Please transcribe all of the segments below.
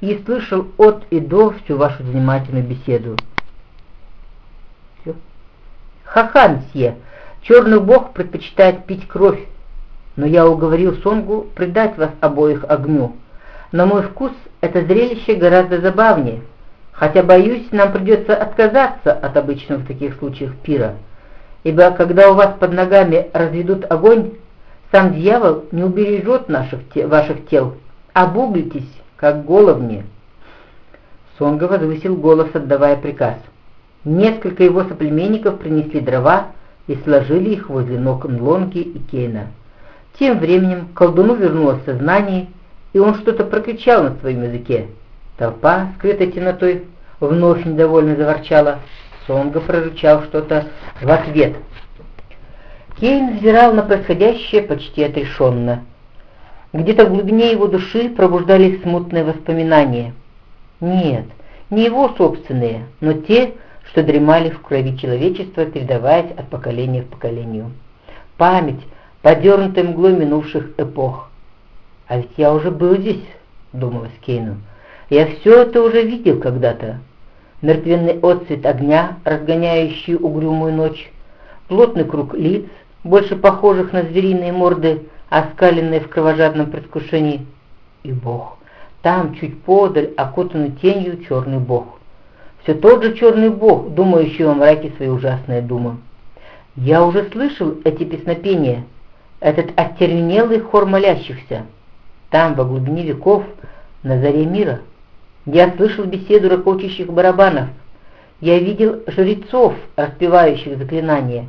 и слышал от и до всю вашу занимательную беседу. Все. Черный бог предпочитает пить кровь, но я уговорил Сонгу предать вас обоих огню. На мой вкус это зрелище гораздо забавнее, хотя, боюсь, нам придется отказаться от обычного в таких случаях пира, ибо когда у вас под ногами разведут огонь, сам дьявол не убережет наших, ваших тел, обуглитесь, как головни. Сонга возвысил голос, отдавая приказ. Несколько его соплеменников принесли дрова и сложили их возле ног Нлонги и Кейна. Тем временем колдуну вернулось сознание, и он что-то прокричал на своем языке. Толпа, скрытая темнотой, вновь недовольно заворчала. Сонга прорычал что-то в ответ. Кейн взирал на происходящее почти отрешенно. Где-то в глубине его души пробуждались смутные воспоминания. Нет, не его собственные, но те, что дремали в крови человечества, передаваясь от поколения в поколению. Память, подернутая мглой минувших эпох. «А ведь я уже был здесь», — думалось Кейну. «Я все это уже видел когда-то. Мертвенный отцвет огня, разгоняющий угрюмую ночь, плотный круг лиц, больше похожих на звериные морды, оскаленные в кровожадном предвкушении. И Бог. Там, чуть подаль, окутанный тенью черный Бог. Все тот же черный Бог, думающий во мраке свои ужасные думы. Я уже слышал эти песнопения, этот оттервенелый хор молящихся там, во глубине веков, на заре мира. Я слышал беседу ракочущих барабанов. Я видел жрецов, распевающих заклинания.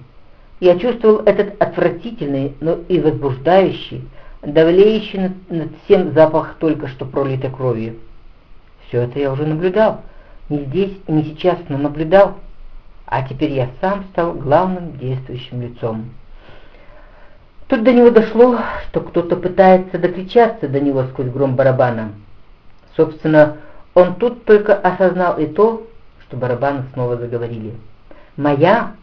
Я чувствовал этот отвратительный, но и возбуждающий, давлеющий над, над всем запах только что пролитой кровью. Все это я уже наблюдал. Не здесь не сейчас, но наблюдал. А теперь я сам стал главным действующим лицом. Тут до него дошло, что кто-то пытается докричаться до него сквозь гром барабана. Собственно, он тут только осознал и то, что барабаны снова заговорили. «Моя?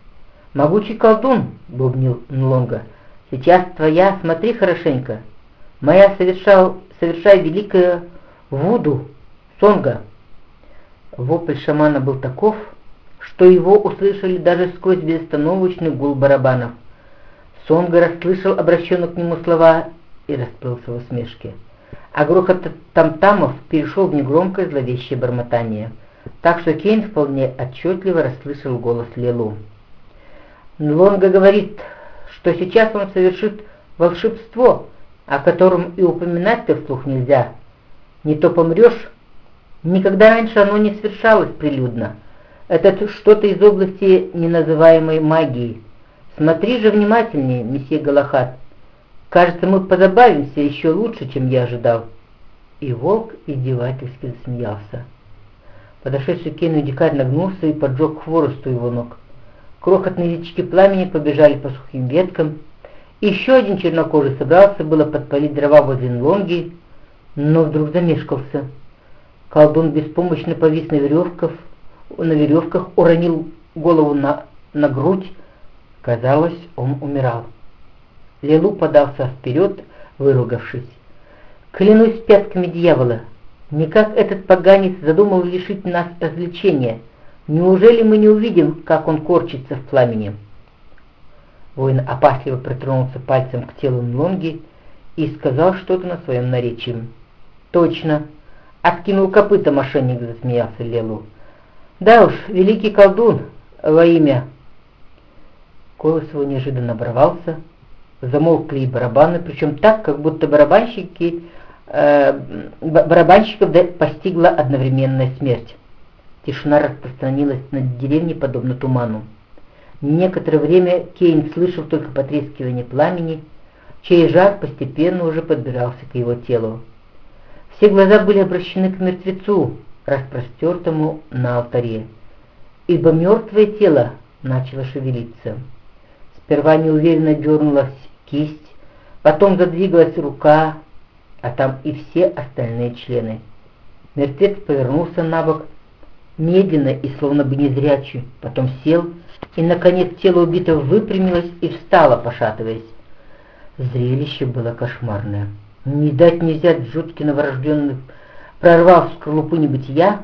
Могучий колдун!» — бубнил Нлонга. «Сейчас твоя, смотри хорошенько. Моя совершал, совершай великое вуду, сонга!» Вопль шамана был таков, что его услышали даже сквозь безостановочный гул барабанов. Сонга расслышал обращенные к нему слова и расплылся в усмешке. А грохот тамтамов перешел в негромкое зловещее бормотание, так что Кейн вполне отчетливо расслышал голос Лилу. Нлонга говорит, что сейчас он совершит волшебство, о котором и упоминать-то вслух нельзя. Не то помрешь. Никогда раньше оно не совершалось прилюдно. Это что-то из области неназываемой магии. Смотри же внимательнее, месье Галахат. Кажется, мы позабавимся еще лучше, чем я ожидал. И волк издевательски засмеялся. Подошедший к Кейну дикарь нагнулся и поджег хворосту его ног. Крохотные язычки пламени побежали по сухим веткам. Еще один чернокожий собрался было подпалить дрова возле Нлонги, но вдруг замешкался. Колдун беспомощно повис на веревках, на веревках уронил голову на, на грудь, Казалось, он умирал. Лилу подался вперед, выругавшись. «Клянусь пятками дьявола, никак этот поганец задумал лишить нас развлечения. Неужели мы не увидим, как он корчится в пламени?» Воин опасливо притронулся пальцем к телу Нлонги и сказал что-то на своем наречии. «Точно!» — откинул копыта мошенник, засмеялся Лелу. «Да уж, великий колдун во имя Голос его неожиданно оборвался, замолкли и барабаны, причем так, как будто барабанщики, э, барабанщиков постигла одновременная смерть. Тишина распространилась над деревней, подобно туману. Некоторое время Кейн слышал только потрескивание пламени, чей жар постепенно уже подбирался к его телу. Все глаза были обращены к мертвецу, распростертому на алтаре, ибо мертвое тело начало шевелиться. Сперва неуверенно дернулась кисть, потом задвигалась рука, а там и все остальные члены. Мертвец повернулся на бок, медленно и словно бы незрячий, потом сел, и, наконец, тело убитого выпрямилось и встало, пошатываясь. Зрелище было кошмарное. Не дать не взять жуткий новорожденный прорвав скорлупу небытия,